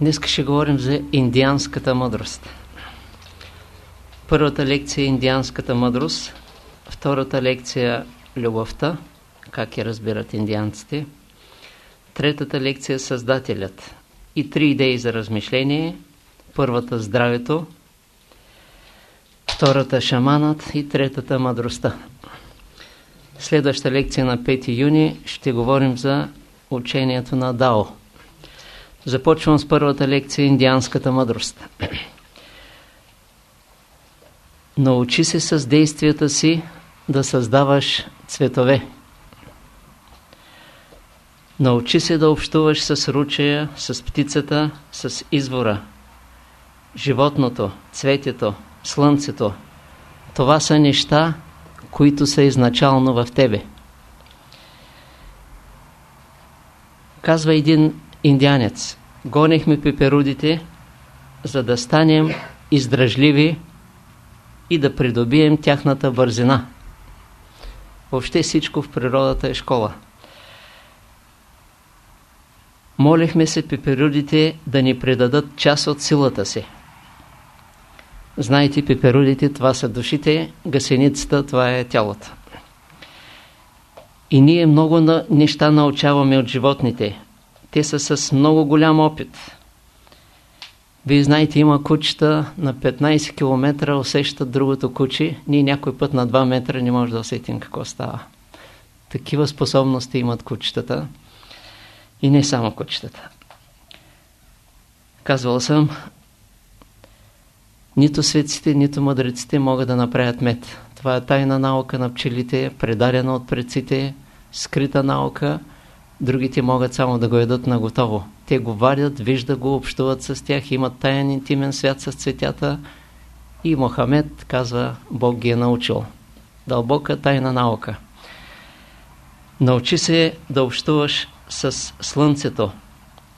Днес ще говорим за индианската мъдрост. Първата лекция е индианската мъдрост, втората лекция – любовта, как я разбират индианците, третата лекция Създателят и три идеи за размишление. Първата – здравето, втората – шаманът и третата – мъдростта. Следваща лекция на 5 юни ще говорим за учението на Дао. Започвам с първата лекция Индианската мъдрост. Научи се с действията си да създаваш цветове. Научи се да общуваш с ручея, с птицата, с извора. Животното, цветето, слънцето. Това са неща, които са изначално в тебе. Казва един индианец. Гонехме пеперудите, за да станем издръжливи и да придобием тяхната бързина. Въобще всичко в природата е школа. Молихме се пеперудите да ни предадат част от силата си. Знаете, пеперудите, това са душите, гасеницата, това е тялото. И ние много неща научаваме от животните. Те са с много голям опит. Вие знаете, има кучета на 15 км усещат другото куче. Ние някой път на 2 метра не може да усетим какво става. Такива способности имат кучетата. И не само кучетата. Казвал съм, нито светците, нито мъдреците могат да направят мед. Това е тайна наука на пчелите, предадена от предците, скрита наука – другите могат само да го едат на готово. Те го вадят, виждат го, общуват с тях, имат таен интимен свят с цветята и Мохамед казва, Бог ги е научил. Дълбока тайна наука. Научи се да общуваш с Слънцето,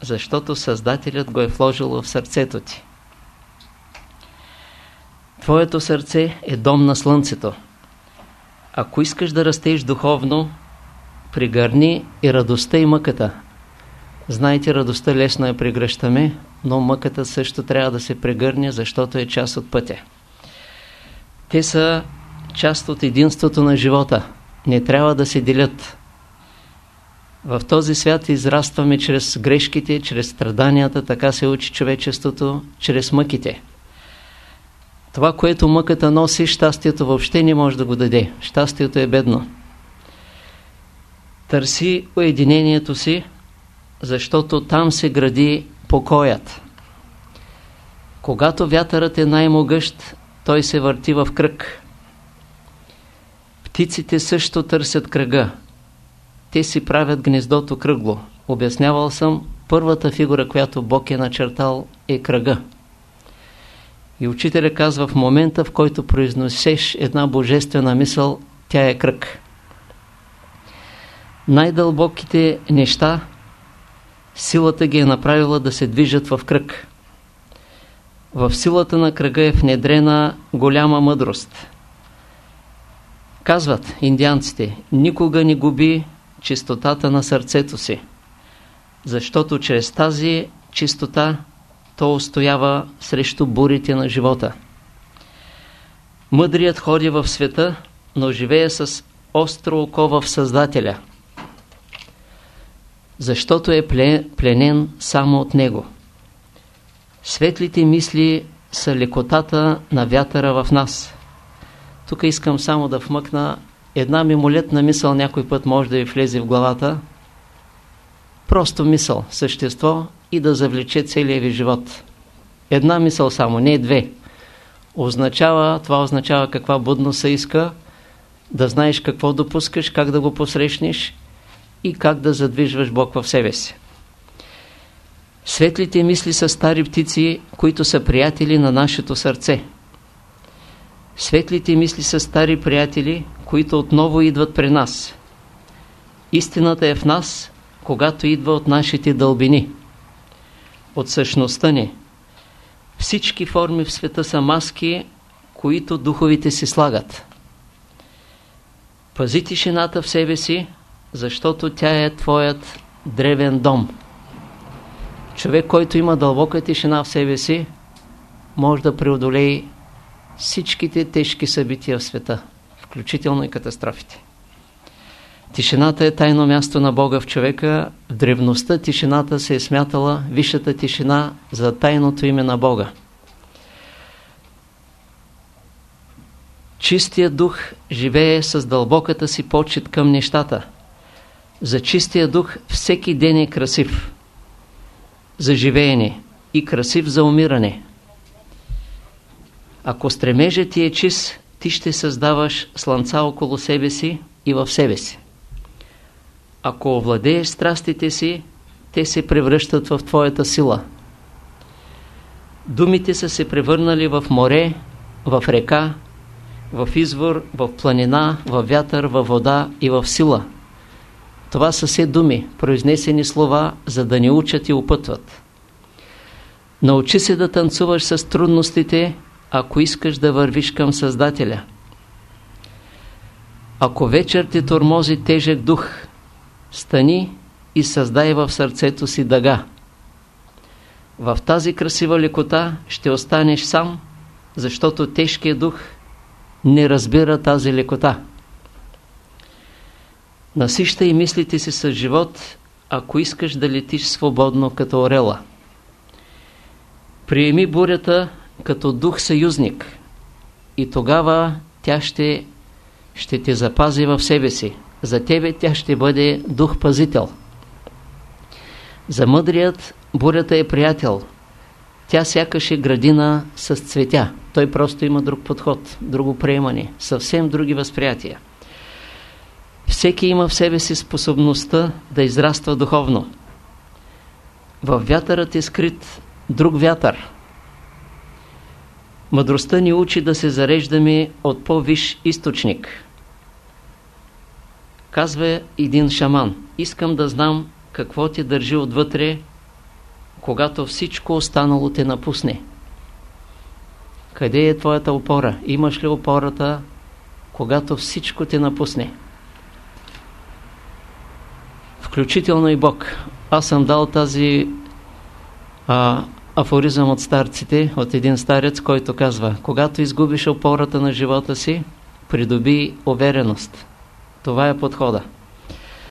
защото Създателят го е вложил в сърцето ти. Твоето сърце е дом на Слънцето. Ако искаш да растеш духовно, пригърни и радостта и мъката. Знаете, радостта лесно я прегръщаме, но мъката също трябва да се прегърне, защото е част от пътя. Те са част от единството на живота. Не трябва да се делят. В този свят израстваме чрез грешките, чрез страданията, така се учи човечеството, чрез мъките. Това, което мъката носи, щастието въобще не може да го даде. Щастието е бедно. Търси уединението си, защото там се гради покоят. Когато вятърът е най-могъщ, той се върти в кръг. Птиците също търсят кръга. Те си правят гнездото кръгло. Обяснявал съм, първата фигура, която Бог е начертал, е кръга. И учителя казва, в момента, в който произносеш една божествена мисъл, тя е кръг най-дълбоките неща силата ги е направила да се движат в кръг. В силата на кръга е внедрена голяма мъдрост. Казват индианците, никога не губи чистотата на сърцето си, защото чрез тази чистота то устоява срещу бурите на живота. Мъдрият ходи в света, но живее с остро око в Създателя – защото е пленен само от него. Светлите мисли са лекотата на вятъра в нас. Тук искам само да вмъкна една мимолетна мисъл, някой път може да ви влезе в главата. Просто мисъл, същество и да завлече целия ви живот. Една мисъл само, не две. Означава, това означава каква будност се иска, да знаеш какво допускаш, как да го посрещнеш и как да задвижваш Бог в себе си. Светлите мисли са стари птици, които са приятели на нашето сърце. Светлите мисли са стари приятели, които отново идват при нас. Истината е в нас, когато идва от нашите дълбини, от същността ни. Всички форми в света са маски, които духовите си слагат. Пази тишината в себе си, защото тя е твоят древен дом. Човек, който има дълбока тишина в себе си, може да преодолее всичките тежки събития в света, включително и катастрофите. Тишината е тайно място на Бога в човека. В древността тишината се е смятала висшата тишина за тайното име на Бога. Чистия дух живее с дълбоката си почет към нещата. За чистия дух всеки ден е красив. За живеене и красив за умиране. Ако стремежът ти е чист, ти ще създаваш слънца около себе си и в себе си. Ако овладееш страстите си, те се превръщат в твоята сила. Думите са се превърнали в море, в река, в извор, в планина, в вятър, в вода и в сила. Това са все думи, произнесени слова, за да ни учат и опътват. Научи се да танцуваш с трудностите, ако искаш да вървиш към Създателя. Ако вечер ти тормози тежък дух, стани и създай в сърцето си дъга. В тази красива лекота ще останеш сам, защото тежкият дух не разбира тази лекота. Насищай мислите си с живот, ако искаш да летиш свободно като орела. Приеми бурята като дух съюзник и тогава тя ще, ще те запази в себе си. За тебе тя ще бъде дух пазител. За мъдрият бурята е приятел. Тя сякаш е градина с цветя. Той просто има друг подход, друго приемане, съвсем други възприятия. Всеки има в себе си способността да израства духовно. В вятърът е скрит друг вятър. Мъдростта ни учи да се зареждаме от по-виш източник. Казва един шаман, искам да знам какво ти държи отвътре, когато всичко останало те напусне. Къде е твоята опора? Имаш ли опората, когато всичко те напусне? Включително и Бог. Аз съм дал тази а, афоризъм от старците, от един старец, който казва, когато изгубиш опората на живота си, придоби увереност. Това е подхода.